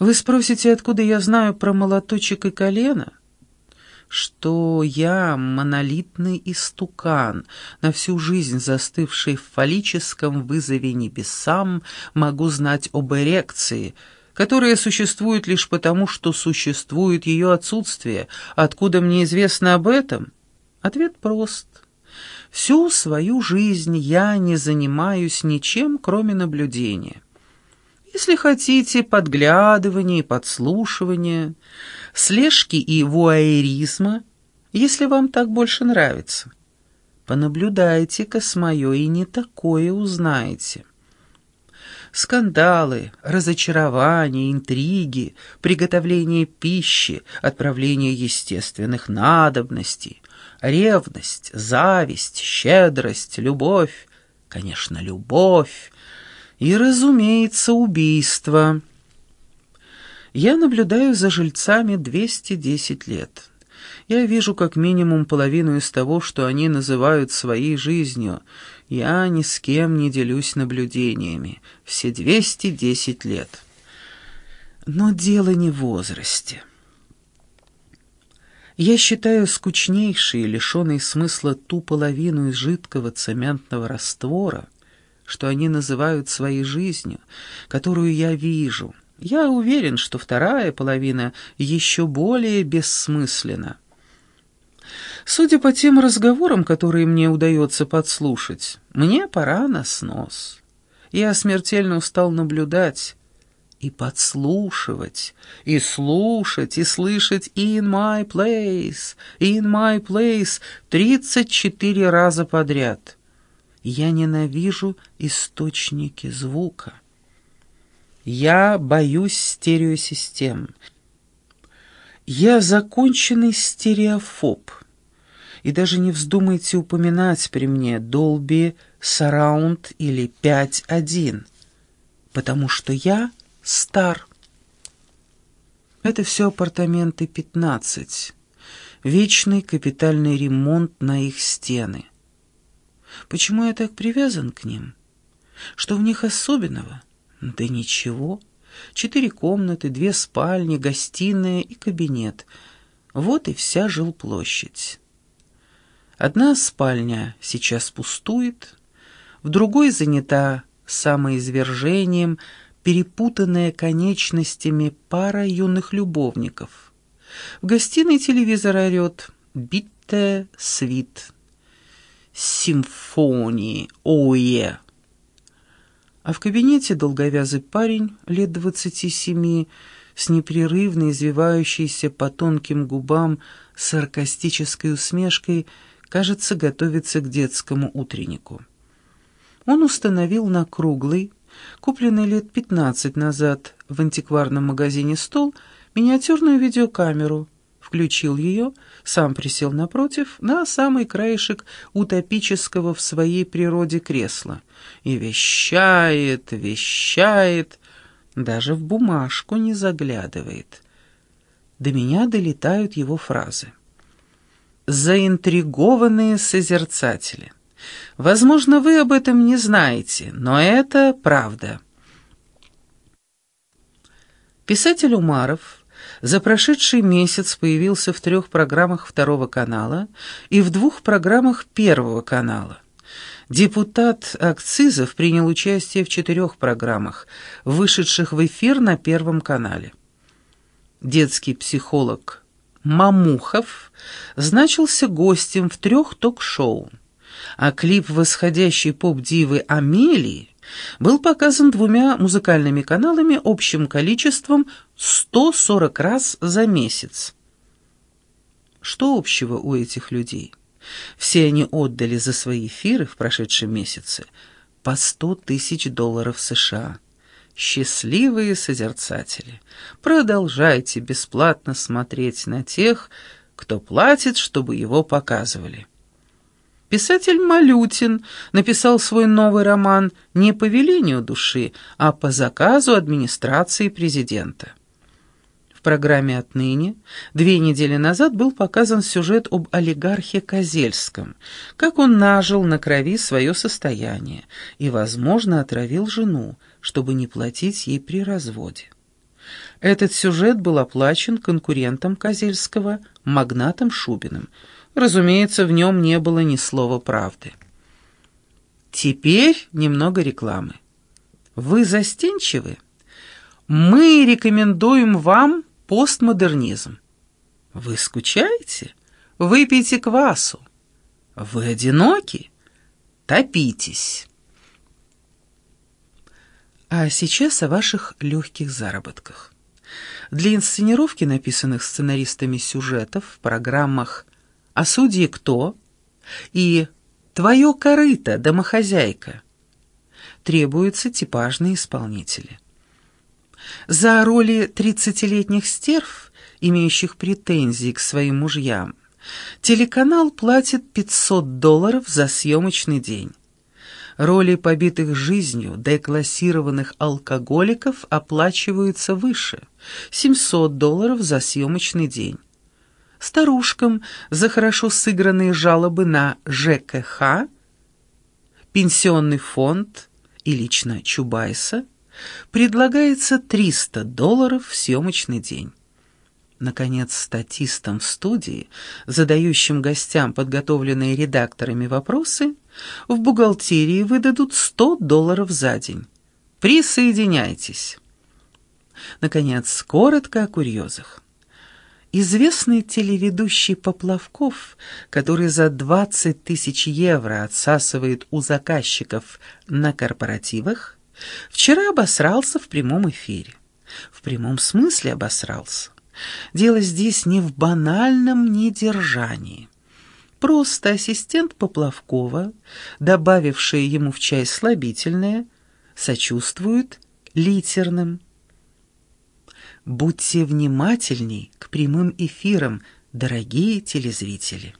Вы спросите, откуда я знаю про молоточек и колено? Что я монолитный истукан, на всю жизнь застывший в фаллическом вызове небесам, могу знать об эрекции, которая существует лишь потому, что существует ее отсутствие. Откуда мне известно об этом? Ответ прост. Всю свою жизнь я не занимаюсь ничем, кроме наблюдения если хотите, подглядывания и подслушивания, слежки и вуайеризма, если вам так больше нравится. Понаблюдайте-ка с моё и не такое узнаете. Скандалы, разочарования, интриги, приготовление пищи, отправление естественных надобностей, ревность, зависть, щедрость, любовь, конечно, любовь, и, разумеется, убийство. Я наблюдаю за жильцами 210 лет. Я вижу как минимум половину из того, что они называют своей жизнью. Я ни с кем не делюсь наблюдениями. Все 210 лет. Но дело не в возрасте. Я считаю скучнейшей, лишенной смысла ту половину из жидкого цементного раствора, что они называют своей жизнью, которую я вижу. Я уверен, что вторая половина еще более бессмысленна. Судя по тем разговорам, которые мне удается подслушать, мне пора на снос. Я смертельно устал наблюдать и подслушивать, и слушать, и слышать «in my place», «in my place» тридцать четыре раза подряд — я ненавижу источники звука. Я боюсь стереосистем. Я законченный стереофоб. И даже не вздумайте упоминать при мне Dolby Surround или 5.1, потому что я стар. Это все апартаменты 15. Вечный капитальный ремонт на их стены. Почему я так привязан к ним? Что в них особенного? Да ничего. Четыре комнаты, две спальни, гостиная и кабинет. Вот и вся жилплощадь. Одна спальня сейчас пустует, в другой занята самоизвержением, перепутанная конечностями пара юных любовников. В гостиной телевизор орет «Битте свит» симфонии, ое. А в кабинете долговязый парень лет двадцати семи с непрерывно извивающейся по тонким губам саркастической усмешкой, кажется, готовится к детскому утреннику. Он установил на круглый, купленный лет пятнадцать назад в антикварном магазине стол, миниатюрную видеокамеру — включил ее, сам присел напротив, на самый краешек утопического в своей природе кресла, и вещает, вещает, даже в бумажку не заглядывает. До меня долетают его фразы. «Заинтригованные созерцатели». Возможно, вы об этом не знаете, но это правда. Писатель Умаров за прошедший месяц появился в трех программах Второго канала и в двух программах Первого канала. Депутат Акцизов принял участие в четырех программах, вышедших в эфир на Первом канале. Детский психолог Мамухов значился гостем в трех ток-шоу, а клип восходящей поп-дивы Амелии был показан двумя музыкальными каналами общим количеством 140 раз за месяц. Что общего у этих людей? Все они отдали за свои эфиры в прошедшем месяце по 100 тысяч долларов США. Счастливые созерцатели, продолжайте бесплатно смотреть на тех, кто платит, чтобы его показывали. Писатель Малютин написал свой новый роман не по велению души, а по заказу администрации президента. В программе «Отныне» две недели назад был показан сюжет об олигархе Козельском, как он нажил на крови свое состояние и, возможно, отравил жену, чтобы не платить ей при разводе. Этот сюжет был оплачен конкурентом Козельского, магнатом Шубиным. Разумеется, в нем не было ни слова правды. Теперь немного рекламы. Вы застенчивы? Мы рекомендуем вам постмодернизм. Вы скучаете? Выпейте квасу. Вы одиноки? Топитесь. А сейчас о ваших легких заработках. Для инсценировки написанных сценаристами сюжетов в программах «А судьи кто?» и «Твое корыто, домохозяйка» требуются типажные исполнители. За роли тридцатилетних стерв, имеющих претензии к своим мужьям, телеканал платит 500 долларов за съемочный день. Роли побитых жизнью деклассированных алкоголиков оплачиваются выше – 700 долларов за съемочный день. Старушкам за хорошо сыгранные жалобы на ЖКХ, пенсионный фонд и лично Чубайса предлагается 300 долларов в съемочный день. Наконец, статистам в студии, задающим гостям подготовленные редакторами вопросы, в бухгалтерии выдадут 100 долларов за день. Присоединяйтесь. Наконец, коротко о курьезах. Известный телеведущий Поплавков, который за 20 тысяч евро отсасывает у заказчиков на корпоративах, вчера обосрался в прямом эфире. В прямом смысле обосрался. Дело здесь не в банальном недержании. Просто ассистент Поплавкова, добавивший ему в чай слабительное, сочувствует литерным. Будьте внимательней к прямым эфирам, дорогие телезрители.